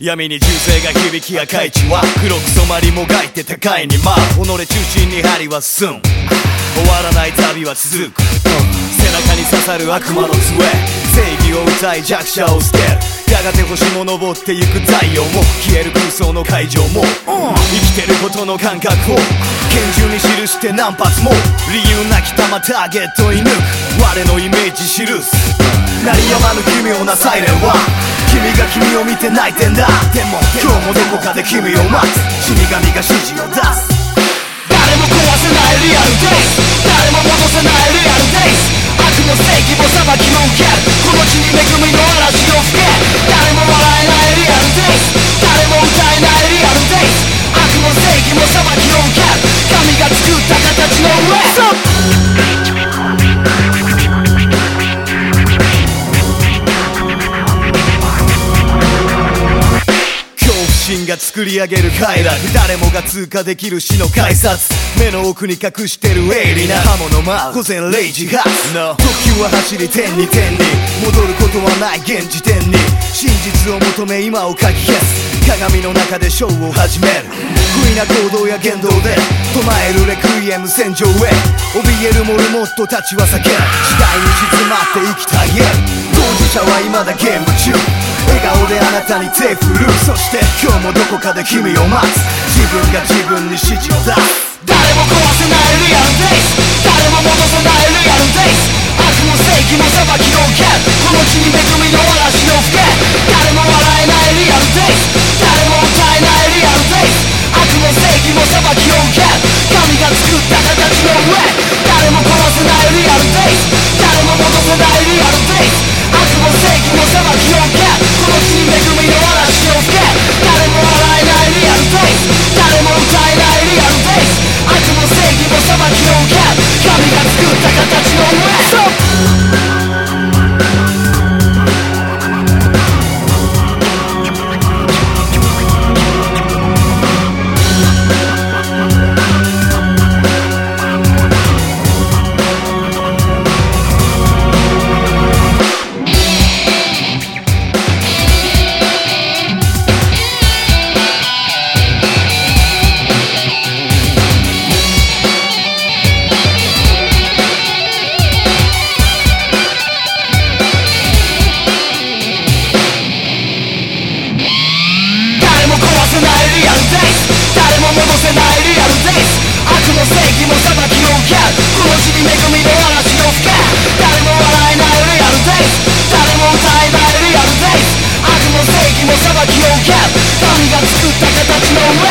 闇に銃声が響き赤い血は黒く染まりもがいて高いに舞う。己中心に針は進む。終わらない旅は続く、背中に刺さる悪魔の杖。正義を歌い弱者を捨てる。やがて星も昇ってゆく太陽も。消える空想の会場も、生きてることの感覚を。拳銃に記して何発も。理由なき弾ターゲット射抜く。我のイメージ記す。鳴りやまぬ奇妙なサイレンは。君が君を見て泣いてんだ。でも今日もどこかで君を待つ。死神が指示を出す。誰も壊せないリアルデイス誰も戻せないリアルデイス悪も正義も裁きも受ける。この地に恵みの嵐を吹け誰も笑えないリアルデイス誰も歌えないリアルデイス悪も正義も裁きを受ける。神が作った形の上。恐怖心が作り上げる快楽誰もが通過できる死の改札目の奥に隠してる鋭利な刃物マ午前0時発の特急は走り天に天に。戻ることはない現時点に。真実を求め今をかき消す。鏡の中でショーを始める。不意な行動や言動で。唱えるレクイエム戦場へ。怯えるモルモットたちは叫ぶ次第に静まって生きたい当事者は未だゲーム中笑顔であなたに手振る。そして今日もどこかで君を待つ。自分が自分に指示を出す。誰も壊せないリアルデイス誰も戻せないリアルデイス悪も正義も裁きを受けこの地に恵みの嵐を吹け誰も笑えないリアルデイス誰も歌えないリアルデイス悪も正義も裁きを受け神が作った形の上。誰も壊せないリアルデイス誰も戻せない神が裁きを受ける。この地に恵みの嵐を吹け。誰も笑えないリアルデイス誰も歌えないリアルデイス悪も正義も裁きを受け。神が作った形の上。